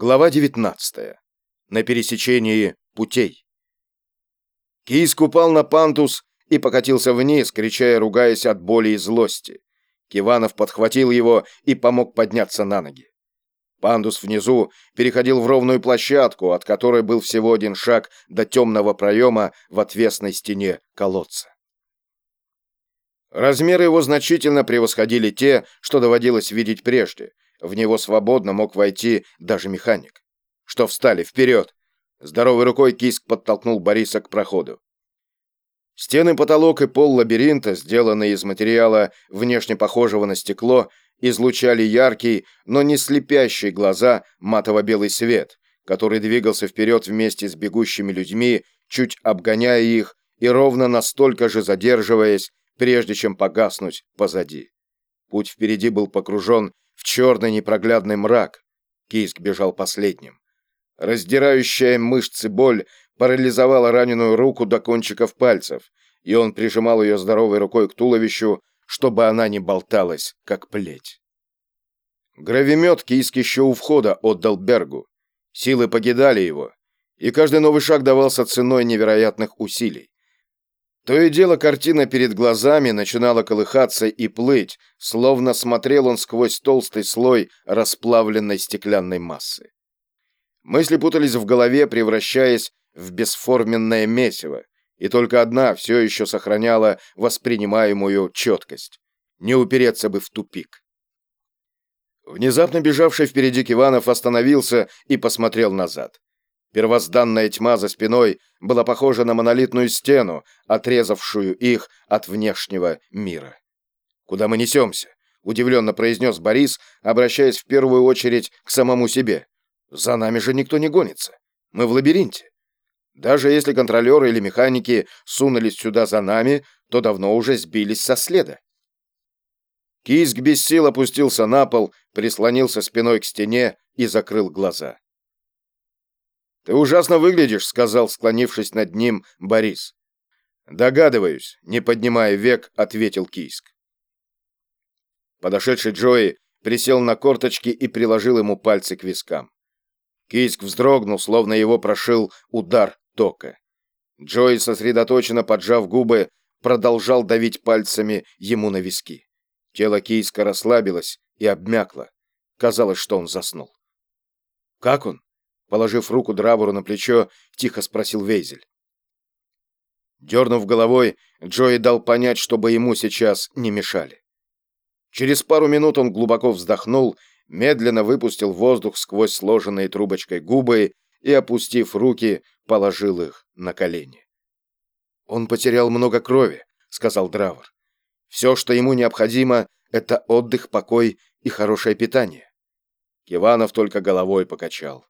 Глава 19. На пересечении путей. Кийск упал на пантус и покатился вниз, крича и ругаясь от боли и злости. Киванов подхватил его и помог подняться на ноги. Пандус внизу переходил в ровную площадку, от которой был всего один шаг до темного проема в отвесной стене колодца. Размеры его значительно превосходили те, что доводилось видеть прежде. В него свободно мог войти даже механик. Что встали, вперед! Здоровой рукой Киск подтолкнул Бориса к проходу. Стены, потолок и пол лабиринта, сделанные из материала, внешне похожего на стекло, излучали яркий, но не слепящий глаза матово-белый свет, который двигался вперед вместе с бегущими людьми, чуть обгоняя их и ровно настолько же задерживаясь, прежде чем погаснуть позади. Путь впереди был погружен в черный непроглядный мрак. Киск бежал последним. Раздирающая мышцы боль парализовала раненую руку до кончиков пальцев, и он прижимал ее здоровой рукой к туловищу, чтобы она не болталась, как плеть. Гравимет Кийск еще у входа отдал Бергу. Силы покидали его, и каждый новый шаг давался ценой невероятных усилий. То и дело картина перед глазами начинала колыхаться и плыть, словно смотрел он сквозь толстый слой расплавленной стеклянной массы. Мысли путались в голове, превращаясь в бесформенное месиво, и только одна все еще сохраняла воспринимаемую четкость. Не упереться бы в тупик. Внезапно бежавший впереди Киванов остановился и посмотрел назад. Первозданная тьма за спиной была похожа на монолитную стену, отрезавшую их от внешнего мира. «Куда мы несемся?» — удивленно произнес Борис, обращаясь в первую очередь к самому себе. «За нами же никто не гонится. Мы в лабиринте. Даже если контролеры или механики сунулись сюда за нами, то давно уже сбились со следа. Киск без сил опустился на пол, прислонился спиной к стене и закрыл глаза. «Ты ужасно выглядишь», — сказал, склонившись над ним, Борис. «Догадываюсь», — не поднимая век, ответил Кийск. Подошедший Джои присел на корточки и приложил ему пальцы к вискам. Кийск вздрогнул, словно его прошил удар тока. Джои, сосредоточенно поджав губы, продолжал давить пальцами ему на виски. Тело Кийска расслабилось и обмякло. Казалось, что он заснул. «Как он?» Положив руку Дравору на плечо, тихо спросил Вейзель. Дернув головой, Джои дал понять, чтобы ему сейчас не мешали. Через пару минут он глубоко вздохнул, медленно выпустил воздух сквозь сложенные трубочкой губы и, опустив руки, положил их на колени. «Он потерял много крови», — сказал Дравер. «Все, что ему необходимо, это отдых, покой и хорошее питание». Киванов только головой покачал.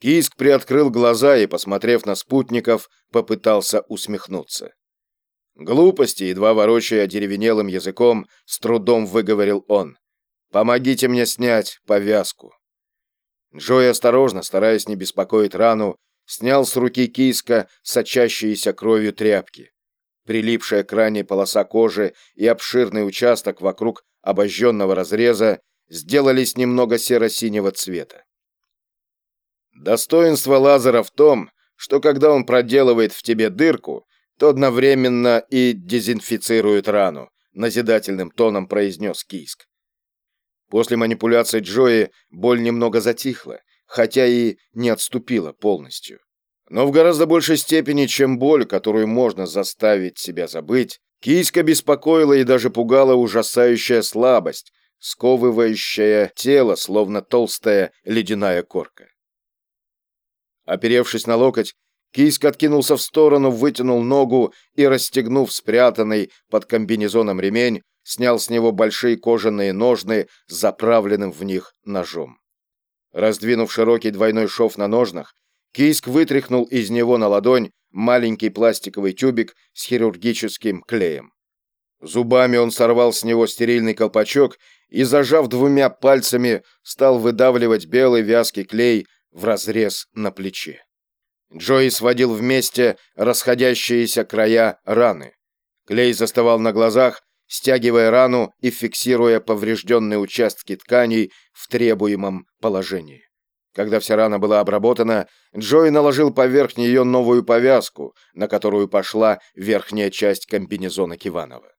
Киск приоткрыл глаза и, посмотрев на спутников, попытался усмехнуться. Глупости, едва ворочая деревенелым языком, с трудом выговорил он. «Помогите мне снять повязку». Джой осторожно, стараясь не беспокоить рану, снял с руки киска сочащиеся кровью тряпки. Прилипшая к ране полоса кожи и обширный участок вокруг обожженного разреза сделались немного серо-синего цвета. Достоинство лазера в том, что когда он проделывает в тебе дырку, то одновременно и дезинфицирует рану, назидательным тоном произнес Кийск. После манипуляции Джои боль немного затихла, хотя и не отступила полностью. Но в гораздо большей степени, чем боль, которую можно заставить себя забыть, Киська беспокоила и даже пугала ужасающая слабость, сковывающая тело, словно толстая ледяная корка. Оперевшись на локоть, Кийск откинулся в сторону, вытянул ногу и, расстегнув спрятанный под комбинезоном ремень, снял с него большие кожаные ножны с заправленным в них ножом. Раздвинув широкий двойной шов на ножнах, Кийск вытряхнул из него на ладонь маленький пластиковый тюбик с хирургическим клеем. Зубами он сорвал с него стерильный колпачок и, зажав двумя пальцами, стал выдавливать белый вязкий клей в разрез на плече. Джои сводил вместе расходящиеся края раны. Клей застывал на глазах, стягивая рану и фиксируя поврежденные участки тканей в требуемом положении. Когда вся рана была обработана, Джой наложил поверх нее новую повязку, на которую пошла верхняя часть комбинезона Киванова.